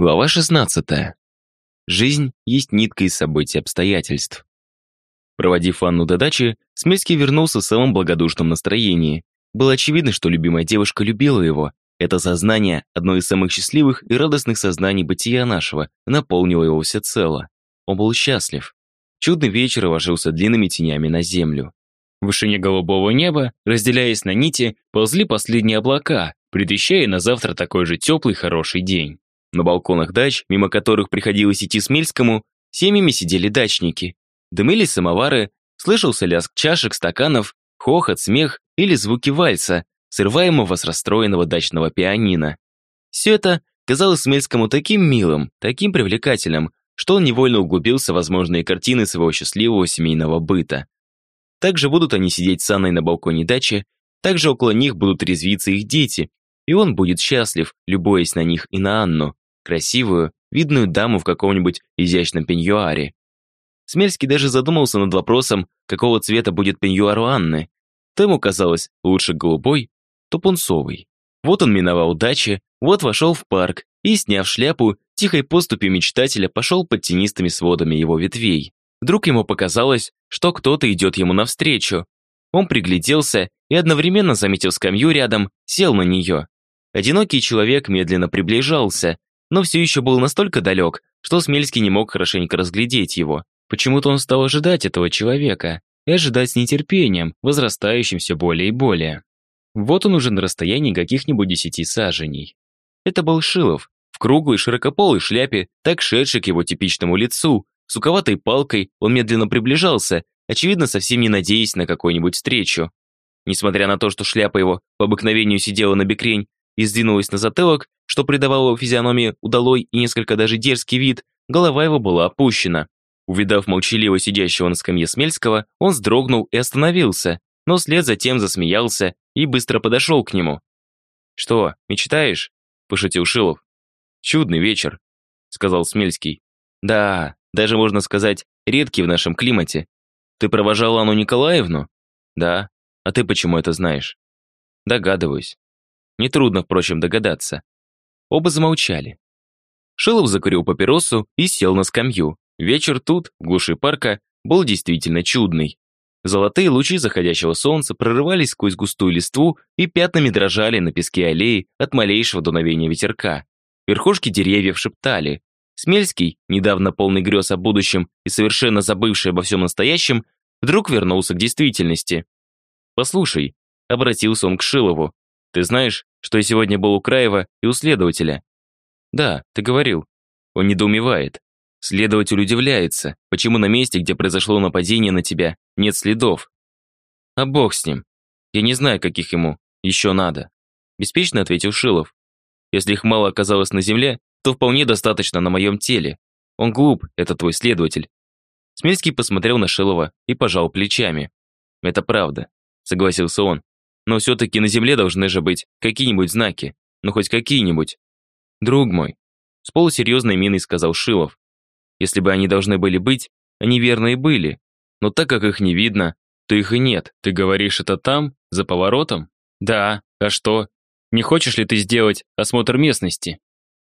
Глава 16. Жизнь есть нитка из событий обстоятельств. Проводив Анну до дачи, Смельский вернулся в самом благодушном настроении. Было очевидно, что любимая девушка любила его. Это сознание, одно из самых счастливых и радостных сознаний бытия нашего, наполнило его всецело. Он был счастлив. Чудный вечер ложился длинными тенями на землю. В вышине голубого неба, разделяясь на нити, ползли последние облака, предвещая на завтра такой же теплый хороший день. На балконах дач, мимо которых приходилось идти Смельскому, семьями сидели дачники. Дымились самовары, слышался лязг чашек, стаканов, хохот, смех или звуки вальса, срываемого с расстроенного дачного пианино. Все это казалось Смельскому таким милым, таким привлекательным, что он невольно углубился в возможные картины своего счастливого семейного быта. Также будут они сидеть с Анной на балконе дачи, также около них будут резвиться их дети, и он будет счастлив, любуясь на них и на Анну красивую, видную даму в каком-нибудь изящном пеньюаре. Смельский даже задумался над вопросом, какого цвета будет пеньюар у Анны. То ему казалось лучше голубой, то пунцовый. Вот он миновал дачи, вот вошел в парк и, сняв шляпу, тихой поступью мечтателя пошел под тенистыми сводами его ветвей. Вдруг ему показалось, что кто-то идет ему навстречу. Он пригляделся и, одновременно заметив скамью рядом, сел на нее. Одинокий человек медленно приближался, но все еще был настолько далек, что Смельский не мог хорошенько разглядеть его. Почему-то он стал ожидать этого человека и ожидать с нетерпением, возрастающим все более и более. Вот он уже на расстоянии каких-нибудь десяти саженей. Это был Шилов, в круглой широкополой шляпе, так шедший к его типичному лицу. Суковатой палкой он медленно приближался, очевидно, совсем не надеясь на какую-нибудь встречу. Несмотря на то, что шляпа его по обыкновению сидела на бекрень и сдвинулась на затылок, что придавало физиономии удалой и несколько даже дерзкий вид, голова его была опущена. Увидав молчаливо сидящего на скамье Смельского, он вздрогнул и остановился, но вслед затем засмеялся и быстро подошел к нему. «Что, мечтаешь?» – пошутил Шилов. «Чудный вечер», – сказал Смельский. «Да, даже можно сказать, редкий в нашем климате. Ты провожал Анну Николаевну?» «Да. А ты почему это знаешь?» «Догадываюсь. Нетрудно, впрочем, догадаться. Оба замолчали. Шилов закурил папиросу и сел на скамью. Вечер тут, в глуши парка, был действительно чудный. Золотые лучи заходящего солнца прорывались сквозь густую листву и пятнами дрожали на песке аллеи от малейшего дуновения ветерка. Верхушки деревьев шептали. Смельский, недавно полный грез о будущем и совершенно забывший обо всем настоящем, вдруг вернулся к действительности. «Послушай», — обратился он к Шилову, «ты знаешь, что я сегодня был у Краева и у следователя. Да, ты говорил. Он недоумевает. Следователь удивляется, почему на месте, где произошло нападение на тебя, нет следов. А бог с ним. Я не знаю, каких ему еще надо. Беспечно ответил Шилов. Если их мало оказалось на земле, то вполне достаточно на моем теле. Он глуп, это твой следователь. Смельский посмотрел на Шилова и пожал плечами. Это правда, согласился он. Но все-таки на земле должны же быть какие-нибудь знаки. Ну, хоть какие-нибудь. Друг мой, с полусерьезной миной сказал Шилов. Если бы они должны были быть, они верно и были. Но так как их не видно, то их и нет. Ты говоришь это там, за поворотом? Да, а что? Не хочешь ли ты сделать осмотр местности?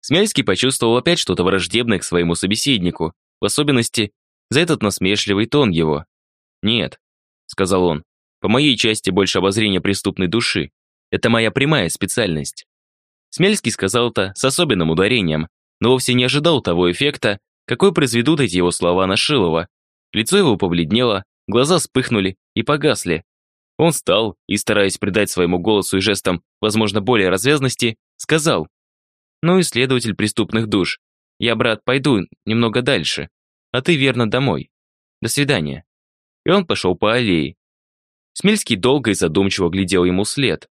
Смельский почувствовал опять что-то враждебное к своему собеседнику, в особенности за этот насмешливый тон его. «Нет», — сказал он, по моей части больше обозрения преступной души. Это моя прямая специальность. Смельский сказал это с особенным ударением, но вовсе не ожидал того эффекта, какой произведут эти его слова на Шилова. Лицо его побледнело, глаза вспыхнули и погасли. Он встал и, стараясь придать своему голосу и жестам, возможно, более развязности, сказал, «Ну, исследователь преступных душ, я, брат, пойду немного дальше, а ты верно домой. До свидания». И он пошел по аллее, Смельский долго и задумчиво глядел ему след.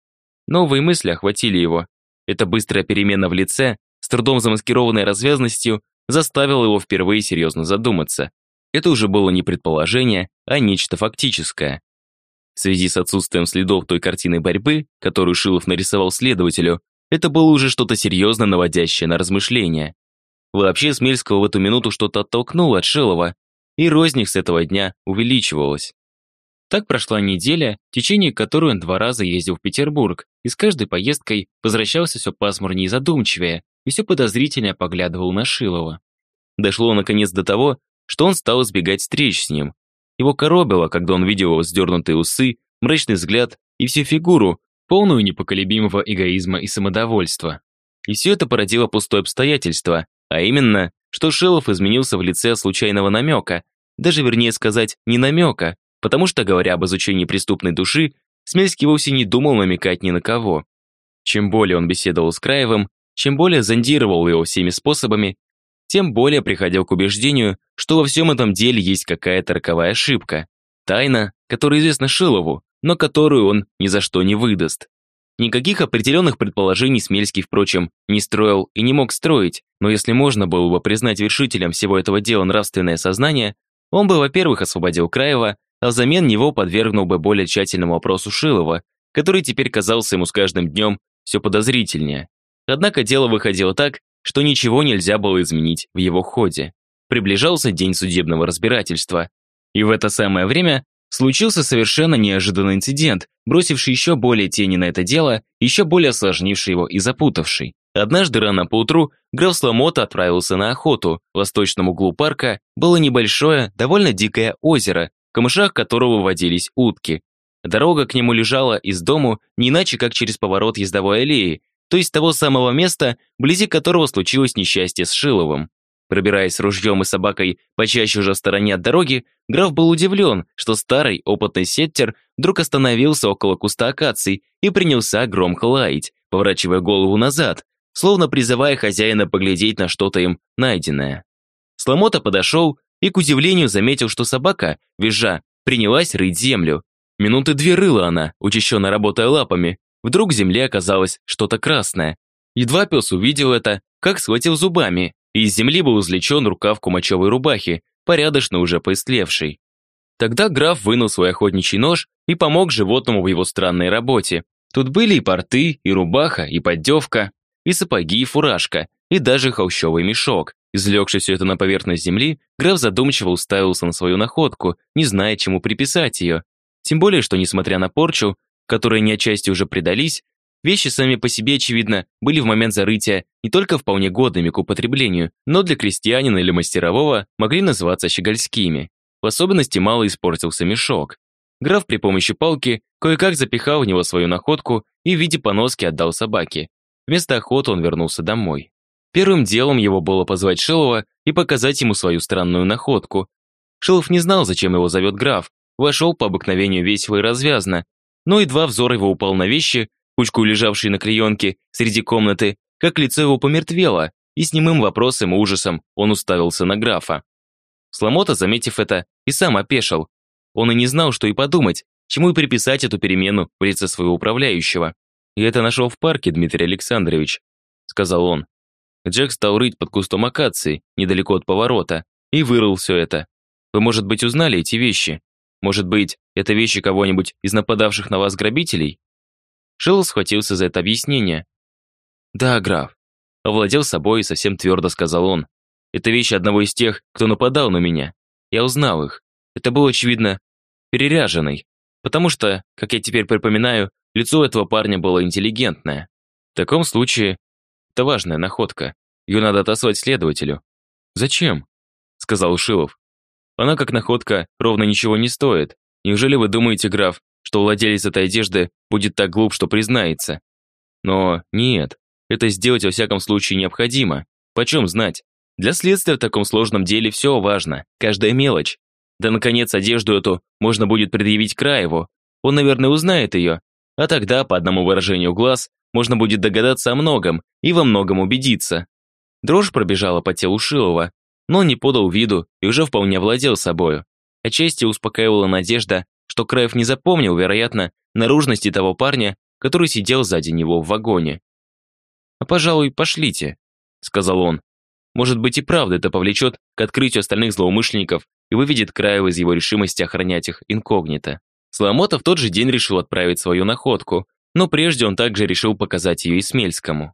Новые мысли охватили его. Эта быстрая перемена в лице, с трудом замаскированной развязностью, заставила его впервые серьезно задуматься. Это уже было не предположение, а нечто фактическое. В связи с отсутствием следов той картины борьбы, которую Шилов нарисовал следователю, это было уже что-то серьезно наводящее на размышления. Вообще Смельского в эту минуту что-то оттолкнуло от Шилова, и розник с этого дня увеличивалась. Так прошла неделя, в течение которой он два раза ездил в Петербург и с каждой поездкой возвращался все пасмурнее и задумчивее, и все подозрительно поглядывал на Шилова. Дошло наконец до того, что он стал избегать встреч с ним. Его коробило, когда он видел его вздернутые усы, мрачный взгляд и всю фигуру, полную непоколебимого эгоизма и самодовольства. И все это породило пустое обстоятельство, а именно, что Шилов изменился в лице случайного намека, даже вернее сказать, не намека, потому что, говоря об изучении преступной души, Смельский вовсе не думал намекать ни на кого. Чем более он беседовал с Краевым, чем более зондировал его всеми способами, тем более приходил к убеждению, что во всем этом деле есть какая-то роковая ошибка. Тайна, которая известна Шилову, но которую он ни за что не выдаст. Никаких определенных предположений Смельский, впрочем, не строил и не мог строить, но если можно было бы признать вершителем всего этого дела нравственное сознание, он бы, во-первых, освободил Краева, а взамен него подвергнул бы более тщательному опросу Шилова, который теперь казался ему с каждым днем все подозрительнее. Однако дело выходило так, что ничего нельзя было изменить в его ходе. Приближался день судебного разбирательства. И в это самое время случился совершенно неожиданный инцидент, бросивший еще более тени на это дело, еще более осложнивший его и запутавший. Однажды рано поутру граф Сламота отправился на охоту. В восточном углу парка было небольшое, довольно дикое озеро, камышах которого водились утки. Дорога к нему лежала из дому не иначе, как через поворот ездовой аллеи, то есть того самого места, вблизи которого случилось несчастье с Шиловым. Пробираясь ружьем и собакой почаще уже в стороне от дороги, граф был удивлен, что старый опытный сеттер вдруг остановился около куста акаций и принялся громко лаять, поворачивая голову назад, словно призывая хозяина поглядеть на что-то им найденное. Сломота подошел и, к удивлению, заметил, что собака, визжа, принялась рыть землю. Минуты две рыла она, учащенно работая лапами. Вдруг в земле оказалось что-то красное. Едва пес увидел это, как схватил зубами, и из земли был извлечен рукав кумачевой рубахи, порядочно уже поистлевший. Тогда граф вынул свой охотничий нож и помог животному в его странной работе. Тут были и порты, и рубаха, и поддевка, и сапоги, и фуражка, и даже холщовый мешок. Извлекши все это на поверхность земли, граф задумчиво уставился на свою находку, не зная, чему приписать ее. Тем более, что, несмотря на порчу, которые не отчасти уже предались, вещи сами по себе, очевидно, были в момент зарытия не только вполне годными к употреблению, но для крестьянина или мастерового могли называться щегольскими. В особенности мало испортился мешок. Граф при помощи палки кое-как запихал в него свою находку и в виде поноски отдал собаке. Вместо охоты он вернулся домой. Первым делом его было позвать Шилова и показать ему свою странную находку. Шилов не знал, зачем его зовет граф, вошел по обыкновению весело и развязно, но едва взор его упал на вещи, кучку лежавшей на клеенке среди комнаты, как лицо его помертвело, и с немым вопросом и ужасом он уставился на графа. Сломота, заметив это, и сам опешил. Он и не знал, что и подумать, чему и приписать эту перемену в лице своего управляющего. «Я это нашел в парке, Дмитрий Александрович», — сказал он. Джек стал рыть под кустом акации, недалеко от поворота, и вырыл все это. Вы, может быть, узнали эти вещи? Может быть, это вещи кого-нибудь из нападавших на вас грабителей?» Шилл схватился за это объяснение. «Да, граф». Овладел собой и совсем твердо сказал он. «Это вещи одного из тех, кто нападал на меня. Я узнал их. Это был, очевидно, переряженный. Потому что, как я теперь припоминаю, лицо этого парня было интеллигентное. В таком случае, это важная находка. Ее надо отослать следователю». «Зачем?» — сказал Шилов. «Она, как находка, ровно ничего не стоит. Неужели вы думаете, граф, что владелец этой одежды будет так глуп, что признается? Но нет, это сделать во всяком случае необходимо. Почем знать? Для следствия в таком сложном деле все важно, каждая мелочь. Да, наконец, одежду эту можно будет предъявить Краеву. Он, наверное, узнает ее. А тогда, по одному выражению глаз, можно будет догадаться о многом и во многом убедиться. Дрожь пробежала по телу Шилова, но он не подал виду и уже вполне владел собою. Отчасти успокаивала надежда, что Краев не запомнил, вероятно, наружности того парня, который сидел сзади него в вагоне. «А, пожалуй, пошлите», — сказал он. «Может быть и правда это повлечет к открытию остальных злоумышленников и выведет Краева из его решимости охранять их инкогнито». Сломота в тот же день решил отправить свою находку, но прежде он также решил показать ее Исмельскому.